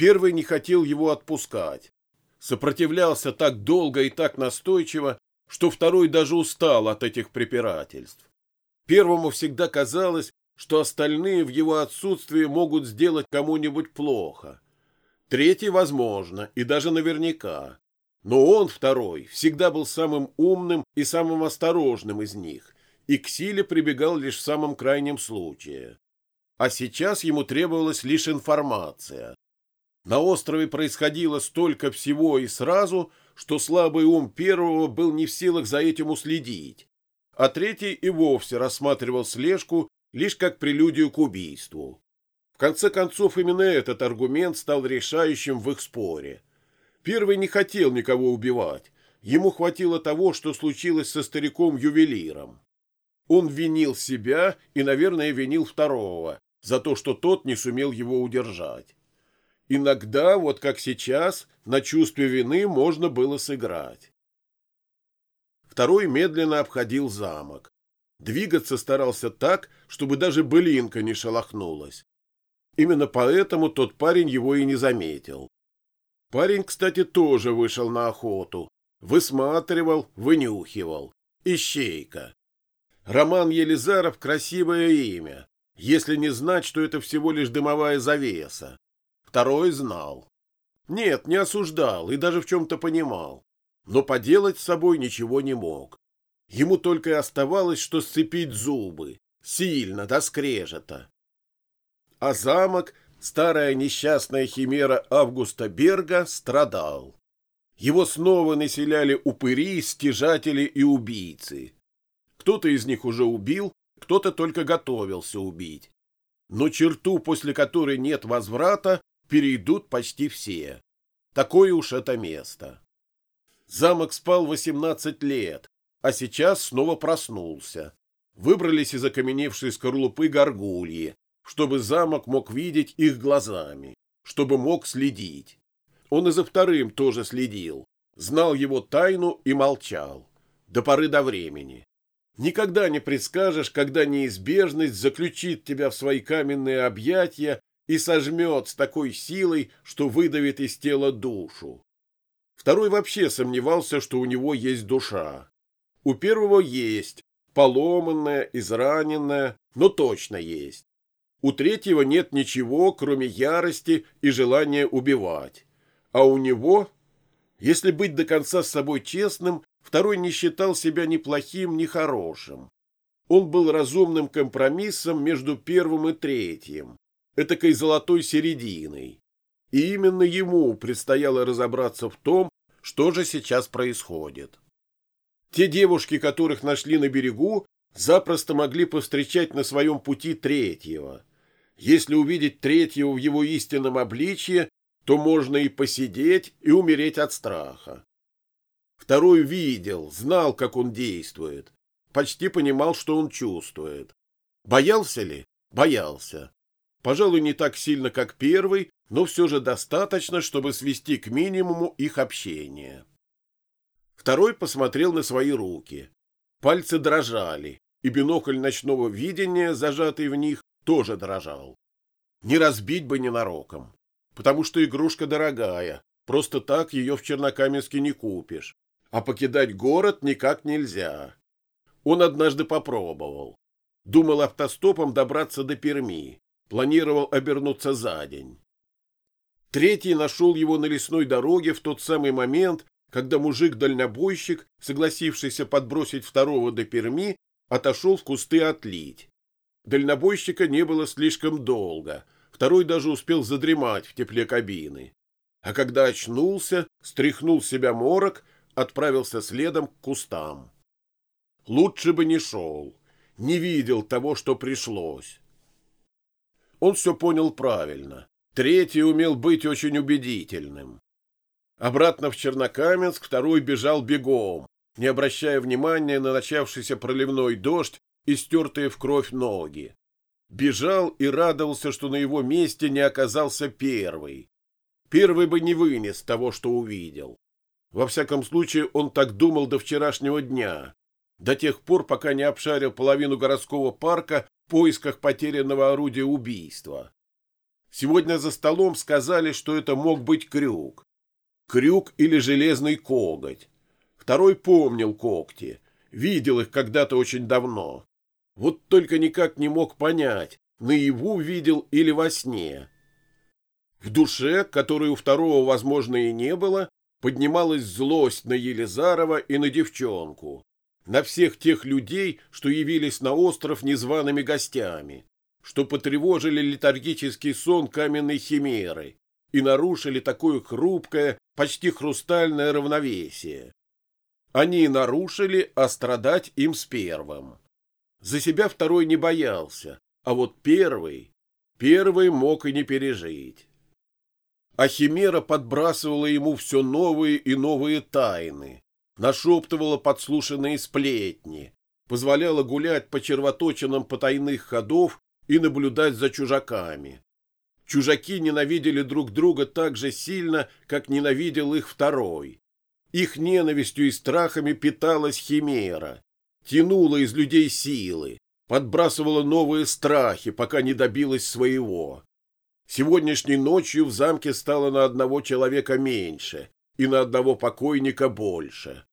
Первый не хотел его отпускать. Сопротивлялся так долго и так настойчиво, что второй даже устал от этих препирательств. Первому всегда казалось, что остальные в его отсутствии могут сделать кому-нибудь плохо. Третий, возможно, и даже наверняка. Но он, второй, всегда был самым умным и самым осторожным из них, и к силе прибегал лишь в самом крайнем случае. А сейчас ему требовалась лишь информация. На острове происходило столько всего и сразу, что слабый ум первого был не в силах за этим уследить, а третий и вовсе рассматривал слежку лишь как прелюдию к убийству. В конце концов, именно этот аргумент стал решающим в их споре. Первый не хотел никого убивать, ему хватило того, что случилось со стариком-ювелиром. Он винил себя и, наверное, винил второго за то, что тот не сумел его удержать. Иногда, вот как сейчас, на чувстве вины можно было сыграть. Второй медленно обходил замок. Двигаться старался так, чтобы даже былинка не шелохнулась. Именно поэтому тот парень его и не заметил. Парень, кстати, тоже вышел на охоту. Высматривал, вынюхивал. Ищейка. Роман Елизаров — красивое имя, если не знать, что это всего лишь дымовая завеса. Второй знал. Нет, не осуждал и даже в чем-то понимал но поделать с собой ничего не мог. Ему только и оставалось, что сцепить зубы, сильно, до скрежета. А замок, старая несчастная химера Августа Берга, страдал. Его снова населяли упыри, стяжатели и убийцы. Кто-то из них уже убил, кто-то только готовился убить. Но черту, после которой нет возврата, перейдут почти все. Такое уж это место. Замок спал 18 лет, а сейчас снова проснулся. Выбрались из окаменевшей скорлупы горгульи, чтобы замок мог видеть их глазами, чтобы мог следить. Он и за вторым тоже следил, знал его тайну и молчал. До поры до времени. Никогда не предскажешь, когда неизбежность заключит тебя в свои каменные объятия и сожмет с такой силой, что выдавит из тела душу. Второй вообще сомневался, что у него есть душа. У первого есть, поломанная, израненная, но точно есть. У третьего нет ничего, кроме ярости и желания убивать. А у него, если быть до конца с собой честным, второй не считал себя ни плохим, ни хорошим. Он был разумным компромиссом между первым и третьим, этакой золотой серединой. И именно ему предстояло разобраться в том, что же сейчас происходит. Те девушки, которых нашли на берегу, запросто могли повстречать на своем пути третьего. Если увидеть третьего в его истинном обличье, то можно и посидеть, и умереть от страха. Второй видел, знал, как он действует, почти понимал, что он чувствует. Боялся ли? Боялся. Пожалуй, не так сильно, как первый, но все же достаточно, чтобы свести к минимуму их общение. Второй посмотрел на свои руки. Пальцы дрожали, и бинокль ночного видения, зажатый в них, тоже дрожал. Не разбить бы ненароком, потому что игрушка дорогая, просто так ее в Чернокаменске не купишь, а покидать город никак нельзя. Он однажды попробовал. Думал автостопом добраться до Перми, планировал обернуться за день. Третий нашел его на лесной дороге в тот самый момент, когда мужик-дальнобойщик, согласившийся подбросить второго до Перми, отошел в кусты отлить. Дальнобойщика не было слишком долго, второй даже успел задремать в тепле кабины. А когда очнулся, стряхнул себя морок, отправился следом к кустам. Лучше бы не шел, не видел того, что пришлось. Он все понял правильно. Третий умел быть очень убедительным. Обратно в Чернокаменск второй бежал бегом, не обращая внимания на начавшийся проливной дождь и стертые в кровь ноги. Бежал и радовался, что на его месте не оказался первый. Первый бы не вынес того, что увидел. Во всяком случае, он так думал до вчерашнего дня, до тех пор, пока не обшарил половину городского парка поисках потерянного орудия убийства. Сегодня за столом сказали, что это мог быть крюк. Крюк или железный коготь. Второй помнил когти, видел их когда-то очень давно. Вот только никак не мог понять, наяву видел или во сне. В душе, которой у второго, возможно, и не было, поднималась злость на Елизарова и на девчонку, на всех тех людей, что явились на остров незваными гостями, что потревожили летаргический сон каменной химеры и нарушили такое хрупкое, почти хрустальное равновесие. Они нарушили, а страдать им с первым. За себя второй не боялся, а вот первый, первый мог и не пережить. А Химера подбрасывала ему все новые и новые тайны, нашептывала подслушанные сплетни, позволяла гулять по червоточинам потайных ходов и наблюдать за чужаками. Чужаки ненавидели друг друга так же сильно, как ненавидел их второй. Их ненавистью и страхами питалась химера, тянула из людей силы, подбрасывала новые страхи, пока не добилась своего. Сегодняшней ночью в замке стало на одного человека меньше и на одного покойника больше.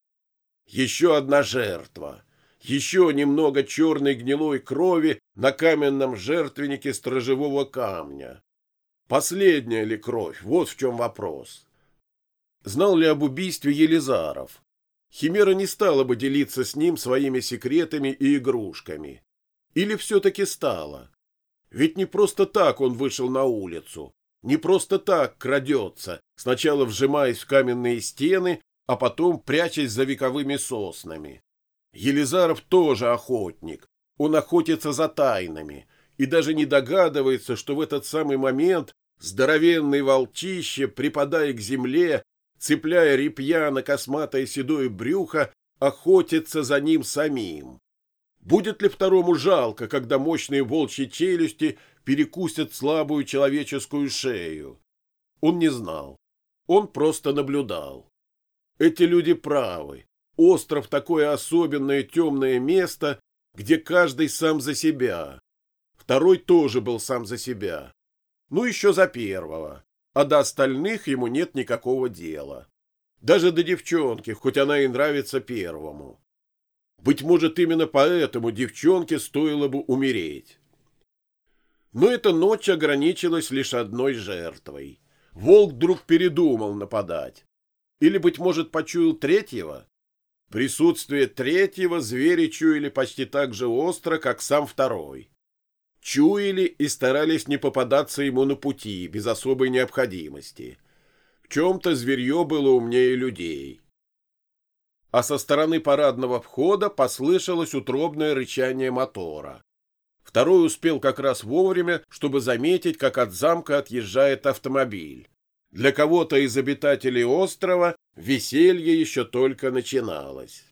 Еще одна жертва. Еще немного черной гнилой крови на каменном жертвеннике стражевого камня. Последняя ли кровь? Вот в чем вопрос. Знал ли об убийстве Елизаров? Химера не стала бы делиться с ним своими секретами и игрушками. Или все-таки стала? Ведь не просто так он вышел на улицу, не просто так крадется, сначала вжимаясь в каменные стены, а потом прячась за вековыми соснами. Елизаров тоже охотник, он охотится за тайнами и даже не догадывается, что в этот самый момент здоровенный волчище, припадая к земле, цепляя репья на косматое седое брюхо, охотится за ним самим. Будет ли второму жалко, когда мощные волчьи челюсти перекусят слабую человеческую шею? Он не знал. Он просто наблюдал. Эти люди правы. Остров — такое особенное темное место, где каждый сам за себя. Второй тоже был сам за себя. Ну, еще за первого. А до остальных ему нет никакого дела. Даже до девчонки, хоть она и нравится первому. Быть может, именно поэтому девчонке стоило бы умереть. Но эта ночь ограничилась лишь одной жертвой. Волк вдруг передумал нападать. Или, быть может, почуял третьего? Присутствие третьего звери чуяли почти так же остро, как сам второй. Чуяли и старались не попадаться ему на пути, без особой необходимости. В чем-то зверье было умнее людей а со стороны парадного входа послышалось утробное рычание мотора. Второй успел как раз вовремя, чтобы заметить, как от замка отъезжает автомобиль. Для кого-то из обитателей острова веселье еще только начиналось.